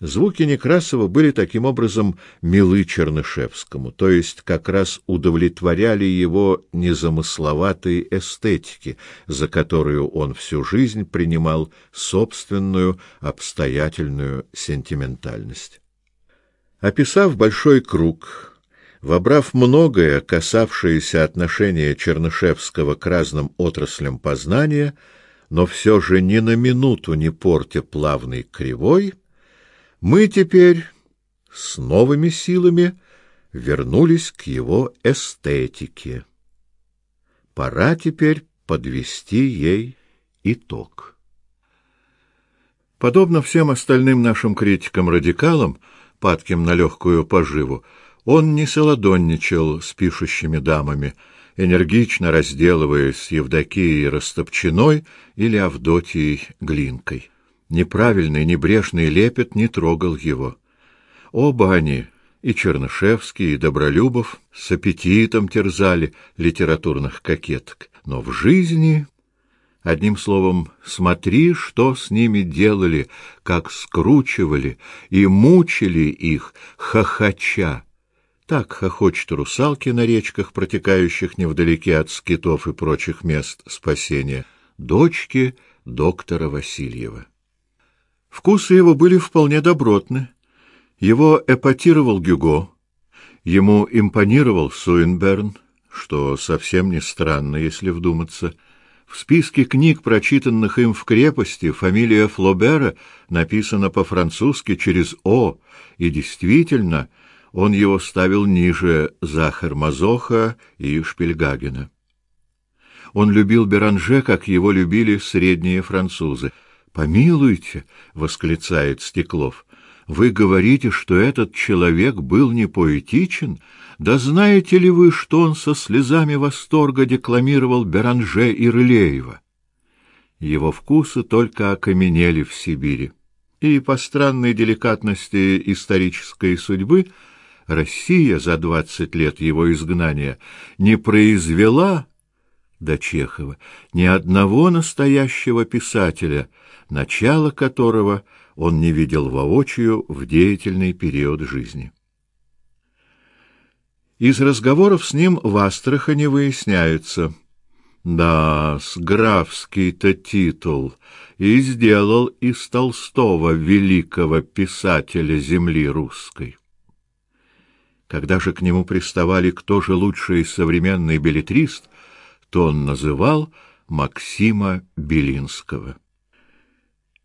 Звуки Некрасова были таким образом милы Чернышевскому, то есть как раз удовлетворяли его незамысловатой эстетики, за которую он всю жизнь принимал собственную обстоятельную сентиментальность. Описав большой круг, вобрав многое, касавшееся отношения Чернышевского к разным отраслям познания, но все же ни на минуту не портя плавный кривой, мы теперь с новыми силами вернулись к его эстетике. Пора теперь подвести ей итог. Подобно всем остальным нашим критикам-радикалам, падким на легкую поживу, он не солодонничал с пишущими дамами, энергично разделываясь с Евдокией Растопчиной или Авдотьей Глинкой. Неправильный, небрежный лепет не трогал его. Оба они, и Чернышевский, и Добролюбов, с аппетитом терзали литературных кокеток. Но в жизни, одним словом, смотри, что с ними делали, как скручивали и мучили их, хохоча. Так хохочут русалки на речках, протекающих невдалеке от скитов и прочих мест спасения, дочки доктора Васильева. Вкусы его были вполне добротны. Его эпатировал Гюго, ему импонировал Суинберн, что совсем не странно, если вдуматься. В списке книг, прочитанных им в крепости, фамилия Флобера написана по-французски через «о», и действительно, он его ставил ниже Захар-Мазоха и Шпильгагена. Он любил Беранже, как его любили средние французы — Помилуйте, восклицает Стеклов. Вы говорите, что этот человек был не поэтичен? Да знаете ли вы, что он со слезами восторга декламировал Беранже и Рылеева? Его вкусы только окаменели в Сибири. И по странной деликатности исторической судьбы Россия за двадцать лет его изгнания не произвела до Чехова ни одного настоящего писателя — начало которого он не видел воочию в деятельный период жизни. Из разговоров с ним в Астрахани выясняется, да, с графский-то титул и сделал из Толстого великого писателя земли русской. Когда же к нему приставали, кто же лучший современный билетрист, то он называл Максима Белинского.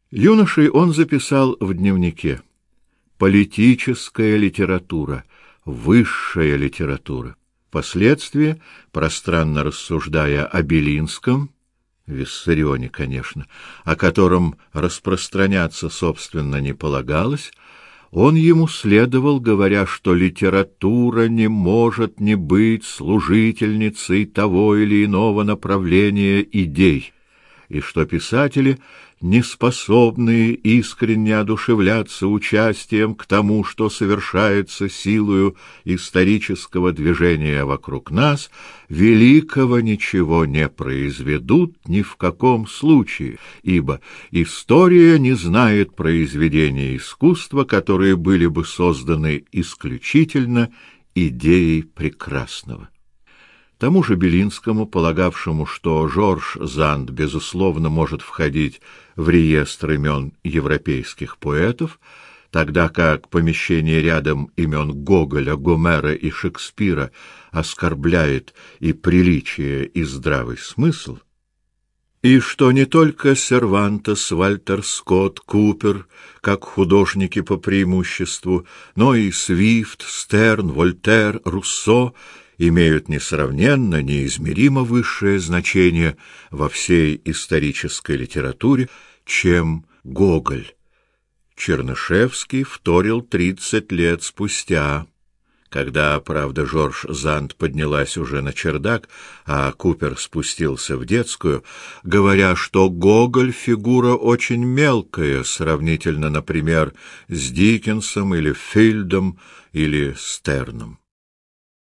Юношей он записал в дневнике: политическая литература, высшая литература. Впоследствии, пространно рассуждая о Белинском, Виссарионе, конечно, о котором распространяться собственно не полагалось, он ему следовал, говоря, что литература не может не быть служительницей того или иного направления идей, и что писатели неспособные искренне одушевляться участием к тому, что совершается силою исторического движения вокруг нас, великого ничего не произведут ни в каком случае, ибо история не знает произведения искусства, которые были бы созданы исключительно идеей прекрасного. Тому же Белинскому, полагавшему, что Жорж Занд безусловно может входить в реестр имен европейских поэтов, тогда как помещение рядом имен Гоголя, Гомера и Шекспира оскорбляет и приличие, и здравый смысл, и что не только Сервантес, Вальтер Скотт, Купер, как художники по преимуществу, но и Свифт, Стерн, Вольтер, Руссо — имеют несравненно, неизмеримо высшее значение во всей исторической литературе, чем Гоголь. Чернышевский вторил тридцать лет спустя, когда, правда, Жорж Занд поднялась уже на чердак, а Купер спустился в детскую, говоря, что Гоголь фигура очень мелкая, сравнительно, например, с Диккенсом или Фильдом или Стерном.